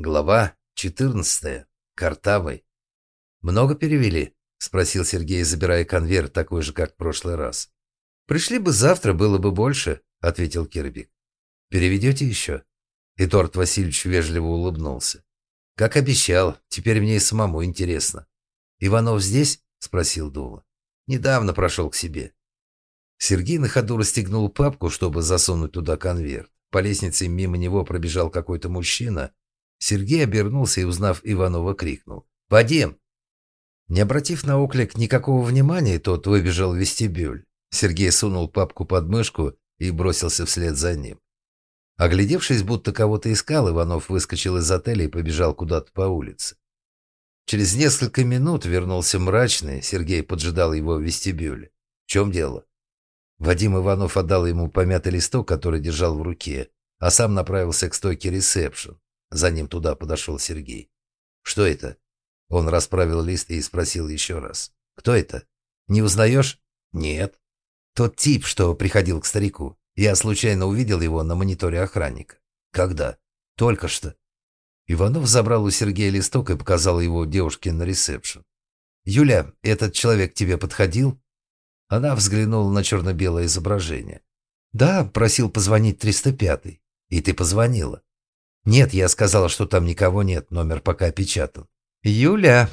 Глава 14. Картавый. «Много перевели?» – спросил Сергей, забирая конверт, такой же, как в прошлый раз. «Пришли бы завтра, было бы больше», – ответил Кирбик. «Переведете еще?» Эдуард Васильевич вежливо улыбнулся. «Как обещал, теперь мне и самому интересно». «Иванов здесь?» – спросил Дула. «Недавно прошел к себе». Сергей на ходу расстегнул папку, чтобы засунуть туда конверт. По лестнице мимо него пробежал какой-то мужчина – Сергей обернулся и, узнав Иванова, крикнул. «Вадим!» Не обратив на оклик никакого внимания, тот выбежал в вестибюль. Сергей сунул папку под мышку и бросился вслед за ним. Оглядевшись, будто кого-то искал, Иванов выскочил из отеля и побежал куда-то по улице. Через несколько минут вернулся мрачный, Сергей поджидал его в вестибюле. В чем дело? Вадим Иванов отдал ему помятый листок, который держал в руке, а сам направился к стойке ресепшн. За ним туда подошел Сергей. «Что это?» Он расправил лист и спросил еще раз. «Кто это? Не узнаешь?» «Нет». «Тот тип, что приходил к старику. Я случайно увидел его на мониторе охранника». «Когда?» «Только что». Иванов забрал у Сергея листок и показал его девушке на ресепшн. «Юля, этот человек тебе подходил?» Она взглянула на черно-белое изображение. «Да, просил позвонить 305-й. И ты позвонила?» «Нет, я сказала, что там никого нет, номер пока опечатан». «Юля!»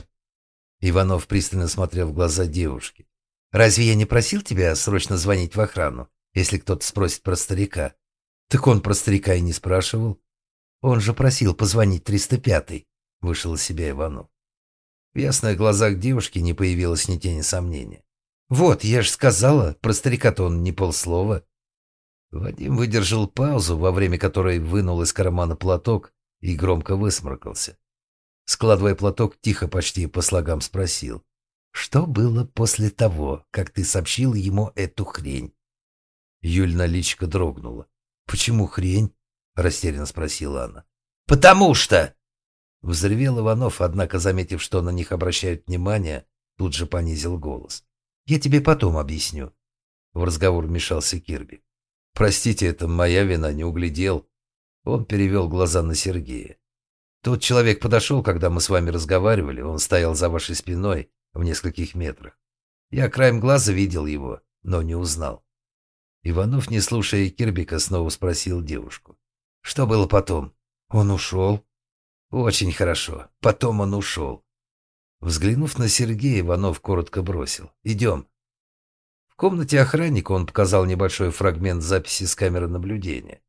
Иванов пристально смотрел в глаза девушки. «Разве я не просил тебя срочно звонить в охрану, если кто-то спросит про старика?» «Так он про старика и не спрашивал». «Он же просил позвонить 305-й», — вышел из себя Иванов. В ясных глазах девушки не появилось ни тени сомнения. «Вот, я же сказала, про старика-то он не полслова». Вадим выдержал паузу, во время которой вынул из кармана платок и громко высморкался. Складывая платок, тихо почти по слогам спросил. «Что было после того, как ты сообщил ему эту хрень?» Юльна личка дрогнула. «Почему хрень?» — растерянно спросила она. «Потому что!» Взревел Иванов, однако, заметив, что на них обращают внимание, тут же понизил голос. «Я тебе потом объясню». В разговор вмешался Кирби. «Простите, это моя вина, не углядел». Он перевел глаза на Сергея. «Тот человек подошел, когда мы с вами разговаривали. Он стоял за вашей спиной в нескольких метрах. Я краем глаза видел его, но не узнал». Иванов, не слушая Кирбика, снова спросил девушку. «Что было потом? Он ушел?» «Очень хорошо. Потом он ушел». Взглянув на Сергея, Иванов коротко бросил. «Идем. В комнате охранника он показал небольшой фрагмент записи с камеры наблюдения.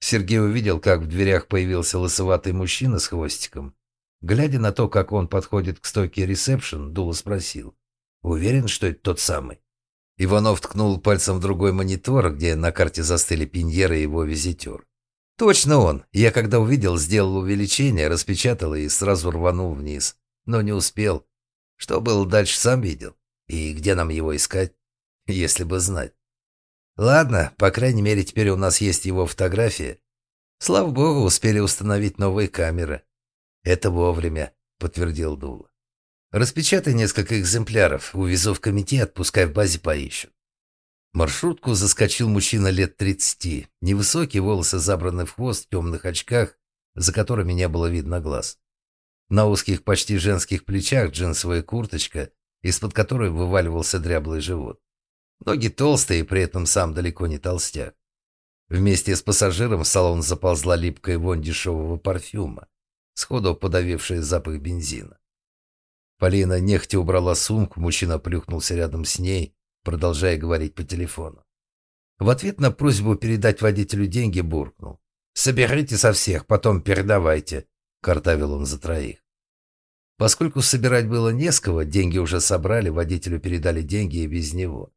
Сергей увидел, как в дверях появился лысоватый мужчина с хвостиком. Глядя на то, как он подходит к стойке ресепшн, Дула спросил. «Уверен, что это тот самый?» Иванов ткнул пальцем в другой монитор, где на карте застыли Пиньера и его визитер. «Точно он. Я когда увидел, сделал увеличение, распечатал и сразу рванул вниз. Но не успел. Что было дальше, сам видел. И где нам его искать?» Если бы знать. Ладно, по крайней мере, теперь у нас есть его фотографии. Слава богу, успели установить новые камеры. Это вовремя, подтвердил Дула. Распечатай несколько экземпляров, увезу в комитет, пускай в базе поищут. маршрутку заскочил мужчина лет тридцати. Невысокие волосы забраны в хвост в темных очках, за которыми не было видно глаз. На узких, почти женских плечах джинсовая курточка, из-под которой вываливался дряблый живот. Ноги толстые, при этом сам далеко не толстяк. Вместе с пассажиром в салон заползла липкая вонь дешевого парфюма, сходу подавившая запах бензина. Полина нехотя убрала сумку, мужчина плюхнулся рядом с ней, продолжая говорить по телефону. В ответ на просьбу передать водителю деньги буркнул. «Соберите со всех, потом передавайте», — картавил он за троих. Поскольку собирать было не с кого, деньги уже собрали, водителю передали деньги и без него.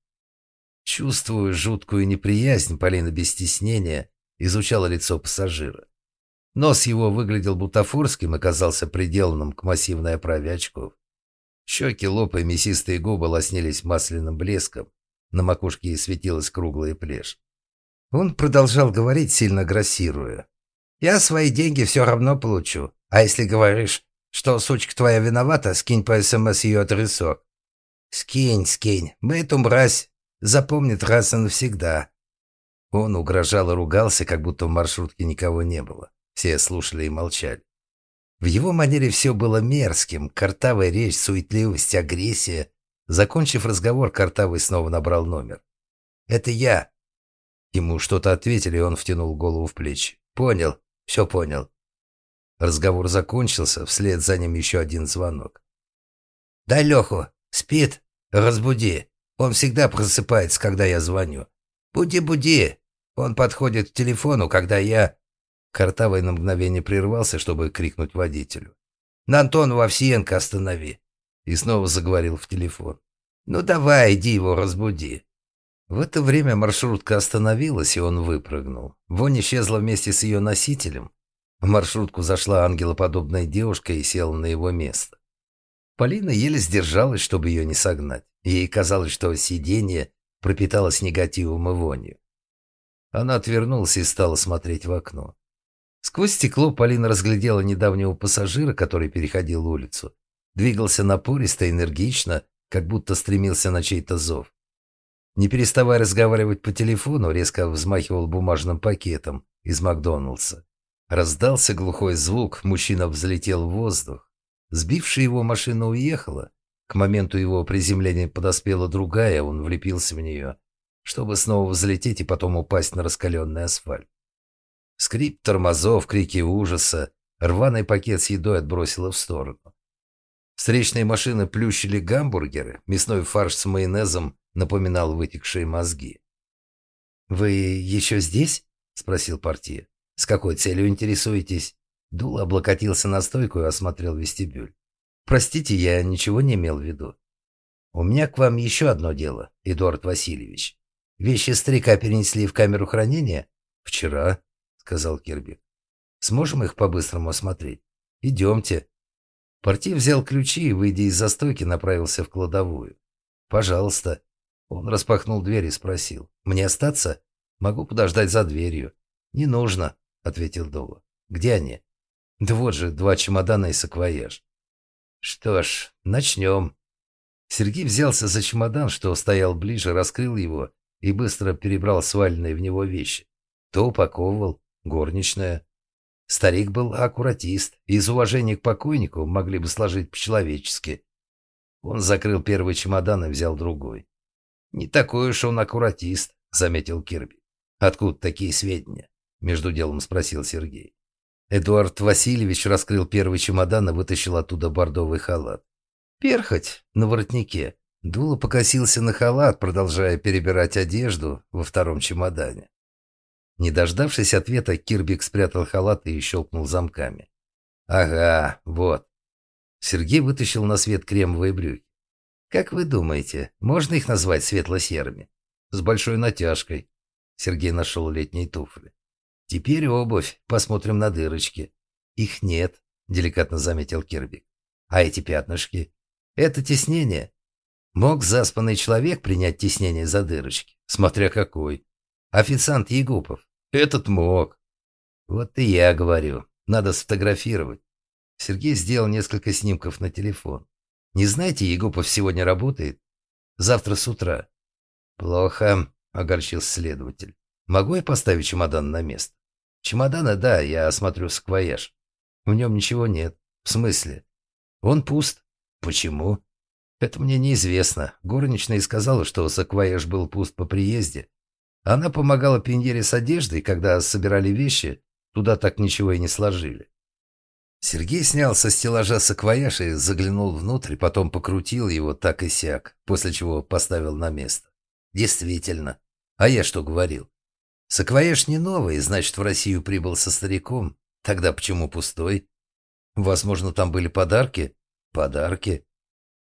Чувствуя жуткую неприязнь, Полина без стеснения изучала лицо пассажира. Нос его выглядел бутафорским и казался приделанным к массивной оправе очков. Щеки, лоб и мясистые губы лоснились масляным блеском, на макушке светилась круглая плешь. Он продолжал говорить, сильно грассируя. «Я свои деньги все равно получу. А если говоришь, что сучка твоя виновата, скинь по СМС ее адресок». «Скинь, скинь. Мы эту мразь Запомнит раз и навсегда. Он угрожал и ругался, как будто в маршрутке никого не было. Все слушали и молчали. В его манере все было мерзким, картавая речь, суетливость, агрессия. Закончив разговор, Картавый снова набрал номер. «Это я». Ему что-то ответили, и он втянул голову в плечи. «Понял, все понял». Разговор закончился, вслед за ним еще один звонок. «Дай Леху, спит, разбуди. Он всегда просыпается, когда я звоню. Буди-буди. Он подходит к телефону, когда я...» Картавый на мгновение прервался, чтобы крикнуть водителю. «На Антонова Овсиенко останови!» И снова заговорил в телефон. «Ну давай, иди его разбуди!» В это время маршрутка остановилась, и он выпрыгнул. Вонь исчезла вместе с ее носителем. В маршрутку зашла ангелоподобная девушка и села на его место. Полина еле сдержалась, чтобы ее не согнать. Ей казалось, что сиденье пропиталось негативом и вонью. Она отвернулась и стала смотреть в окно. Сквозь стекло Полина разглядела недавнего пассажира, который переходил улицу. Двигался напористо, энергично, как будто стремился на чей-то зов. Не переставая разговаривать по телефону, резко взмахивал бумажным пакетом из Макдоналдса. Раздался глухой звук, мужчина взлетел в воздух. Сбившая его машина уехала. К моменту его приземления подоспела другая, он влепился в нее, чтобы снова взлететь и потом упасть на раскаленный асфальт. Скрип тормозов, крики ужаса. Рваный пакет с едой отбросило в сторону. Встречные машины плющили гамбургеры, мясной фарш с майонезом напоминал вытекшие мозги. «Вы еще здесь?» – спросил партия. «С какой целью интересуетесь?» Дула облокотился на стойку и осмотрел вестибюль. «Простите, я ничего не имел в виду. У меня к вам еще одно дело, Эдуард Васильевич. Вещи старика перенесли в камеру хранения?» «Вчера», сказал Кирби. «Сможем их по-быстрому осмотреть? Идемте». Порти взял ключи и, выйдя из застойки, направился в кладовую. «Пожалуйста». Он распахнул дверь и спросил. «Мне остаться? Могу подождать за дверью». «Не нужно», — ответил Дола. «Где они?» «Да вот же, два чемодана и саквояж». «Что ж, начнем». Сергей взялся за чемодан, что стоял ближе, раскрыл его и быстро перебрал сваленные в него вещи. То упаковывал, горничная. Старик был аккуратист, и из уважения к покойнику могли бы сложить по-человечески. Он закрыл первый чемодан и взял другой. «Не такой уж он аккуратист», — заметил Кирби. «Откуда такие сведения?» — между делом спросил Сергей. Эдуард Васильевич раскрыл первый чемодан и вытащил оттуда бордовый халат. «Перхоть на воротнике». Дуло покосился на халат, продолжая перебирать одежду во втором чемодане. Не дождавшись ответа, Кирбик спрятал халат и щелкнул замками. «Ага, вот». Сергей вытащил на свет кремовые брюки. «Как вы думаете, можно их назвать светло-серыми?» «С большой натяжкой». Сергей нашел летние туфли. «Теперь обувь. Посмотрим на дырочки». «Их нет», — деликатно заметил Кирбик. «А эти пятнышки?» «Это теснение». Мог заспанный человек принять теснение за дырочки, смотря какой. Официант Егупов. Этот мог. Вот и я говорю. Надо сфотографировать. Сергей сделал несколько снимков на телефон. Не знаете, Егупов сегодня работает? Завтра с утра. Плохо, огорчился следователь. Могу я поставить чемодан на место? Чемодана, да, я осмотрю саквояж. В нем ничего нет. В смысле? Он пуст. Почему? Это мне неизвестно. Горничная сказала, что саквояж был пуст по приезде, она помогала Пиньере с одеждой, когда собирали вещи, туда так ничего и не сложили. Сергей снял со стеллажа саквояж и заглянул внутрь, потом покрутил его так и сяк, после чего поставил на место. Действительно. А я что говорил? Саквояж не новый, значит, в Россию прибыл со стариком. Тогда почему пустой? Возможно, там были подарки? Подарки?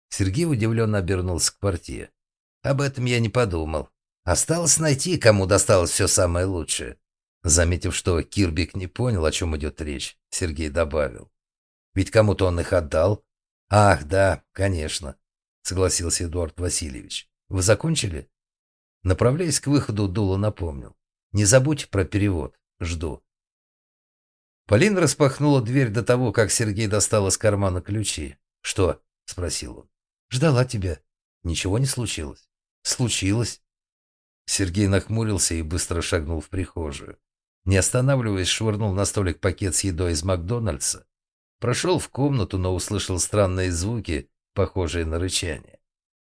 Сергей удивленно обернулся к партии. Об этом я не подумал. Осталось найти, кому досталось все самое лучшее. Заметив, что Кирбик не понял, о чем идет речь, Сергей добавил. Ведь кому-то он их отдал. Ах, да, конечно, согласился Эдуард Васильевич. Вы закончили? Направляясь к выходу, Дула напомнил. Не забудь про перевод. Жду. Полина распахнула дверь до того, как Сергей достал из кармана ключи. «Что?» — спросил он. «Ждала тебя. Ничего не случилось?» «Случилось. Сергей нахмурился и быстро шагнул в прихожую. Не останавливаясь, швырнул на столик пакет с едой из Макдональдса. Прошел в комнату, но услышал странные звуки, похожие на рычание.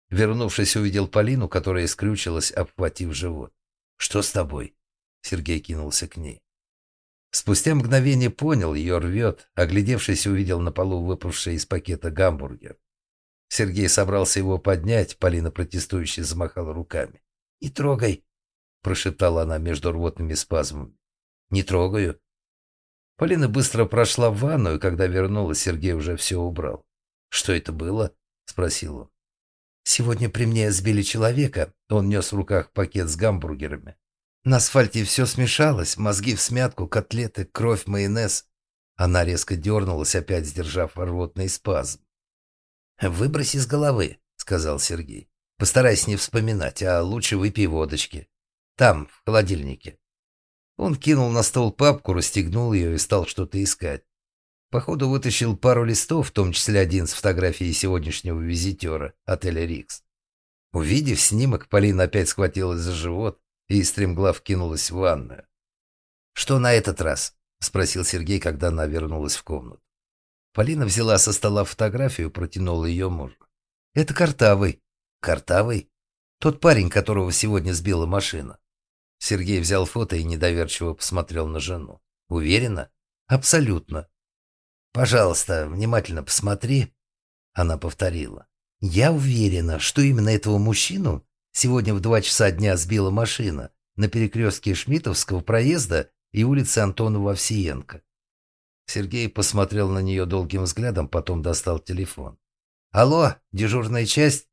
Вернувшись, увидел Полину, которая скрючилась, обхватив живот. «Что с тобой?» Сергей кинулся к ней. Спустя мгновение понял, ее рвет. Оглядевшись, увидел на полу выпавший из пакета гамбургер. Сергей собрался его поднять, Полина протестующе замахала руками. «Не трогай!» – прошептала она между рвотными спазмами. «Не трогаю». Полина быстро прошла в ванную, когда вернулась, Сергей уже все убрал. «Что это было?» – спросил он. «Сегодня при мне сбили человека». Он нес в руках пакет с гамбургерами. На асфальте все смешалось, мозги в смятку, котлеты, кровь, майонез. Она резко дернулась, опять сдержав рвотный спазм. «Выбрось из головы», — сказал Сергей. «Постарайся не вспоминать, а лучше выпей водочки. Там, в холодильнике». Он кинул на стол папку, расстегнул ее и стал что-то искать. Походу вытащил пару листов, в том числе один с фотографией сегодняшнего визитера отеля «Рикс». Увидев снимок, Полина опять схватилась за живот и стремглав кинулась в ванную. «Что на этот раз?» — спросил Сергей, когда она вернулась в комнату. Полина взяла со стола фотографию, протянула ее мужу. «Это Картавый». «Картавый? Тот парень, которого сегодня сбила машина». Сергей взял фото и недоверчиво посмотрел на жену. «Уверена?» «Абсолютно». «Пожалуйста, внимательно посмотри». Она повторила. «Я уверена, что именно этого мужчину сегодня в два часа дня сбила машина на перекрестке Шмитовского проезда и улицы Антонова Овсиенко. Сергей посмотрел на нее долгим взглядом, потом достал телефон. «Алло, дежурная часть?»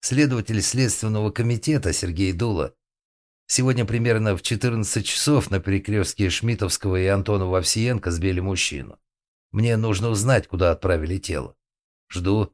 Следователь Следственного комитета Сергей Дула. Сегодня примерно в 14 часов на перекрестке Шмитовского и Антонова Овсиенко сбили мужчину. Мне нужно узнать, куда отправили тело. Жду.